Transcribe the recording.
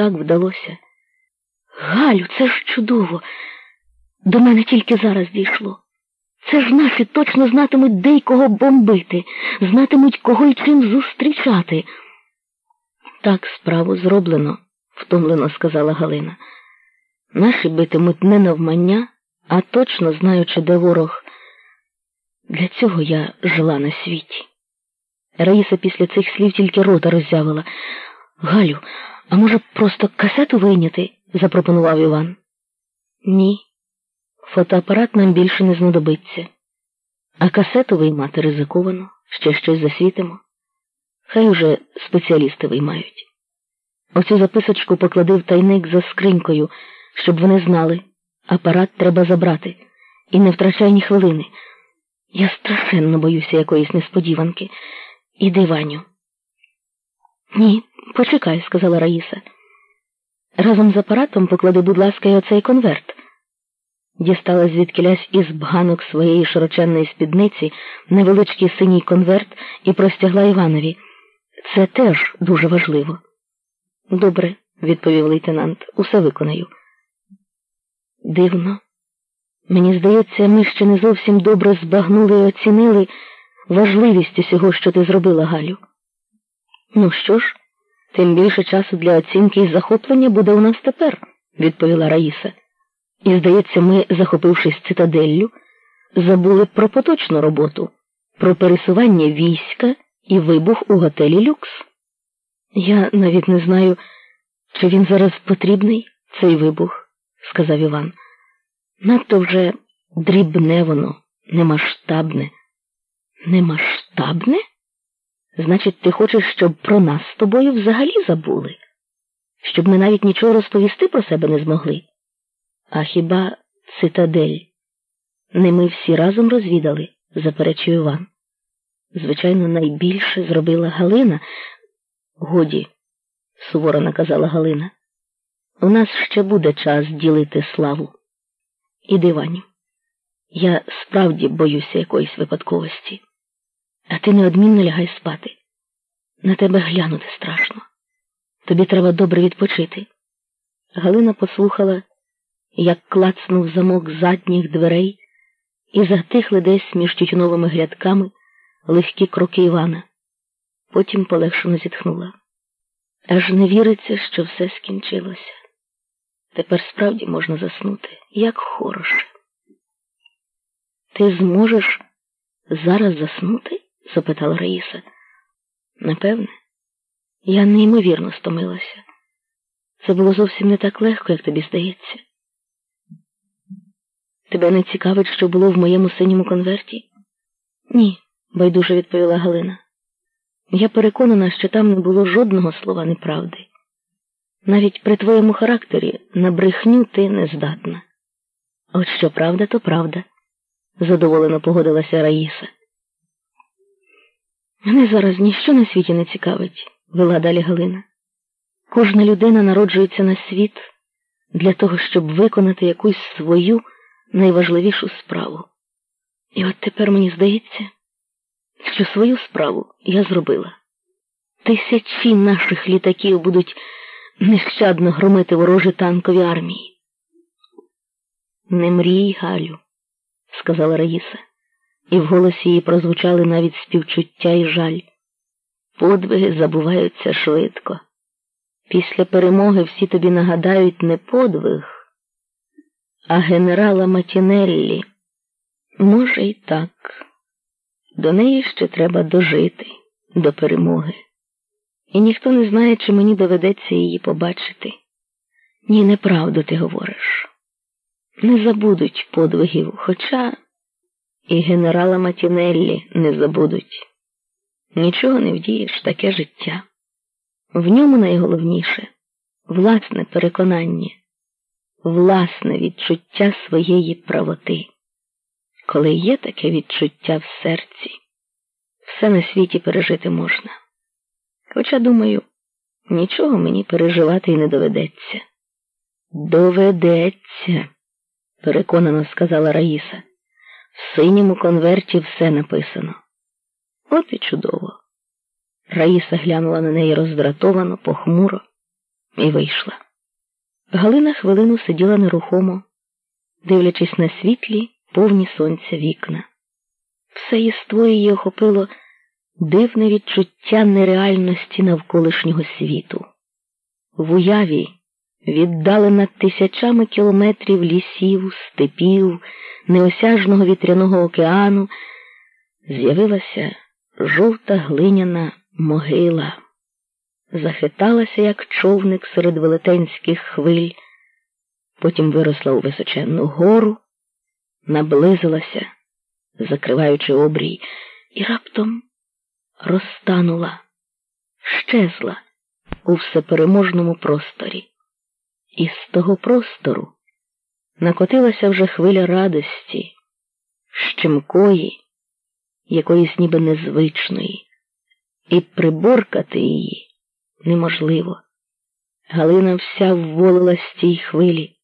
так вдалося. Галю, це ж чудово. До мене тільки зараз дійшло. Це ж наші точно знатимуть, де й кого бомбити, знатимуть, кого й чим зустрічати. Так справу зроблено, втомлено сказала Галина. Наші битимуть не навмання, а точно знаючи, де ворог. Для цього я жила на світі. Раїса після цих слів тільки рота роззявила. Галю, а може, просто касету вийняти? запропонував Іван. Ні. Фотоапарат нам більше не знадобиться. А касету виймати ризиковано, ще щось засвітимо. Хай уже спеціалісти виймають. Оцю записочку поклади в тайник за скринькою, щоб вони знали. Апарат треба забрати. І не втрачай ні хвилини. Я страшенно боюся якоїсь несподіванки. Іди, Ваню. Ні, почекай, сказала Раїса. Разом з апаратом поклади, будь ласка, й оцей конверт. Дістала звідкилясь із бганок своєї широченної спідниці невеличкий синій конверт і простягла Іванові. Це теж дуже важливо. Добре, відповів лейтенант, усе виконаю. Дивно. Мені здається, ми ще не зовсім добре збагнули і оцінили важливість усього, що ти зробила, Галю. Ну що ж, тим більше часу для оцінки і захоплення буде у нас тепер, відповіла Раїса. І, здається, ми, захопившись цитаделлю, забули про поточну роботу, про пересування війська і вибух у готелі Люкс. Я навіть не знаю, чи він зараз потрібний, цей вибух, сказав Іван. Надто вже дрібне воно, немасштабне. Немасштабне? Значить, ти хочеш, щоб про нас з тобою взагалі забули? Щоб ми навіть нічого розповісти про себе не змогли? А хіба цитадель? Не ми всі разом розвідали, заперечив Іван. Звичайно, найбільше зробила Галина. Годі, суворо наказала Галина. У нас ще буде час ділити славу. Іди, Ваню. Я справді боюся якоїсь випадковості, а ти неодмінно лягай спати. На тебе глянути страшно. Тобі треба добре відпочити. Галина послухала, як клацнув замок задніх дверей, і затихли десь між тютюновими грядками легкі кроки Івана. Потім полегшено зітхнула. Аж не віриться, що все скінчилося. Тепер справді можна заснути, як хороше. Ти зможеш зараз заснути? Запитала Раїса. Напевне, я неймовірно стомилася. Це було зовсім не так легко, як тобі здається. Тебе не цікавить, що було в моєму синьому конверті? Ні, байдуже відповіла Галина. Я переконана, що там не було жодного слова неправди. Навіть при твоєму характері на брехню ти не здатна. От що правда, то правда, задоволено погодилася Раїса. Мене зараз ніщо на світі не цікавить, вела далі Галина. Кожна людина народжується на світ для того, щоб виконати якусь свою найважливішу справу. І от тепер мені здається, що свою справу я зробила. Тисячі наших літаків будуть нещадно громити ворожі танкові армії. Не мрій, Галю, сказала Раїса, і в голосі її прозвучали навіть співчуття і жаль. Подвиги забуваються швидко. Після перемоги всі тобі нагадають не подвиг, а генерала Матінеллі. Може, і так. До неї ще треба дожити до перемоги і ніхто не знає, чи мені доведеться її побачити. Ні, неправду ти говориш. Не забудуть подвигів, хоча і генерала Матінеллі не забудуть. Нічого не вдієш таке життя. В ньому найголовніше власне переконання, власне відчуття своєї правоти. Коли є таке відчуття в серці, все на світі пережити можна. Хоча, думаю, нічого мені переживати й не доведеться. Доведеться, переконано сказала Раїса. В синьому конверті все написано. От і чудово. Раїса глянула на неї роздратовано, похмуро, і вийшла. Галина хвилину сиділа нерухомо, дивлячись на світлі, повні сонця вікна. Все єство її охопило дивне відчуття нереальності навколишнього світу. В уяві, віддалена тисячами кілометрів лісів, степів, неосяжного вітряного океану, з'явилася жовта глиняна могила, захиталася, як човник серед велетенських хвиль, потім виросла у височенну гору, наблизилася, закриваючи обрій, і раптом розтанула, щезла у всепереможному просторі. І з того простору накотилася вже хвиля радості, щемкої, якоїсь ніби незвичної, і приборкати її неможливо. Галина вся вволила з тій хвилі.